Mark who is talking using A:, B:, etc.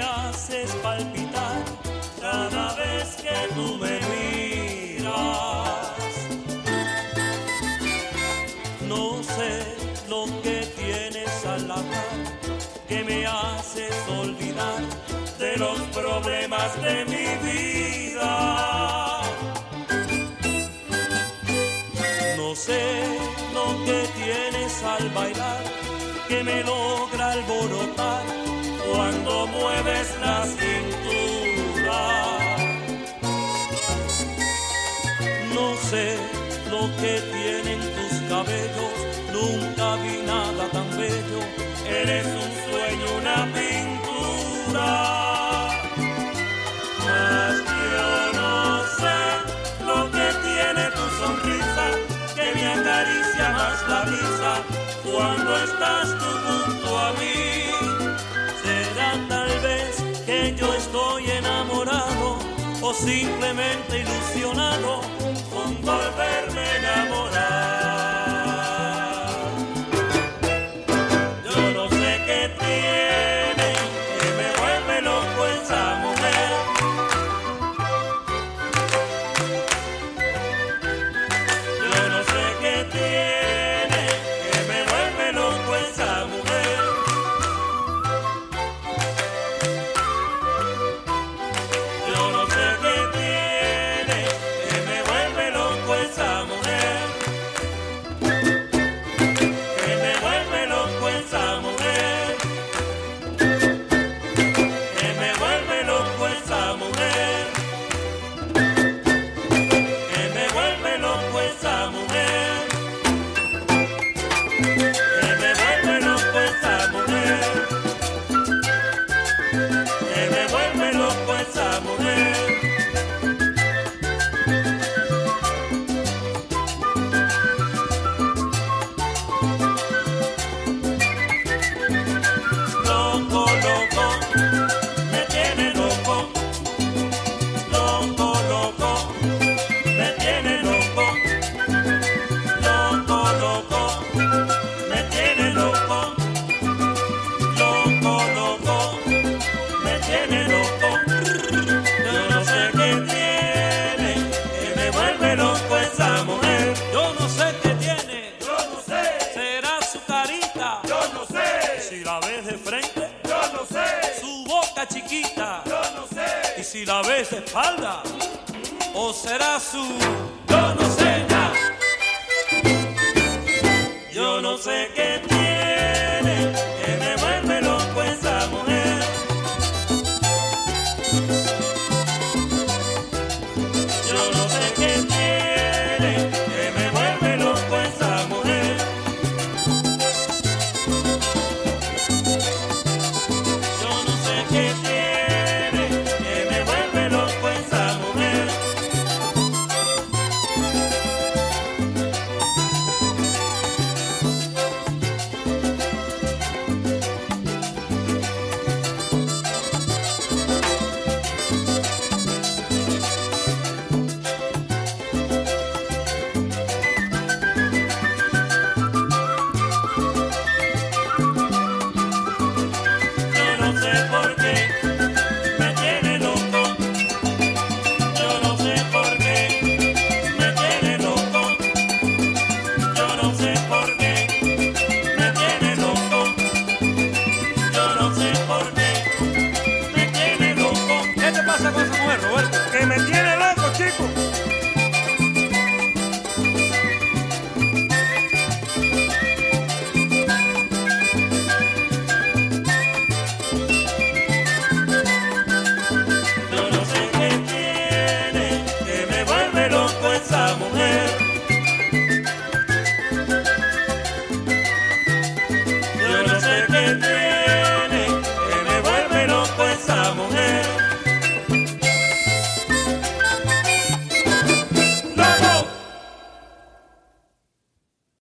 A: haces palpitar cada vez que tú me miras. No sé lo que tienes al hablar que me haces olvidar de los problemas de mi vida. No sé lo que tienes al bailar que me logra alborotar cuando mueves la cintura. No sé lo que tienen tus cabellos, nunca vi nada tan bello, eres estás tú junto a mí. Será tal vez que yo estoy enamorado o simplemente ilusionado con volverme a enamorar. Yo no sé. Y si la ves de espalda. O será su. Yo no sé nada. Yo no sé qué. pasa con su mujer, Roberto? Que me tiene loco, chico. Yo no sé qué tiene, que me vuelve loco esa mujer. Yo no sé qué tiene, que me vuelve loco esa mujer.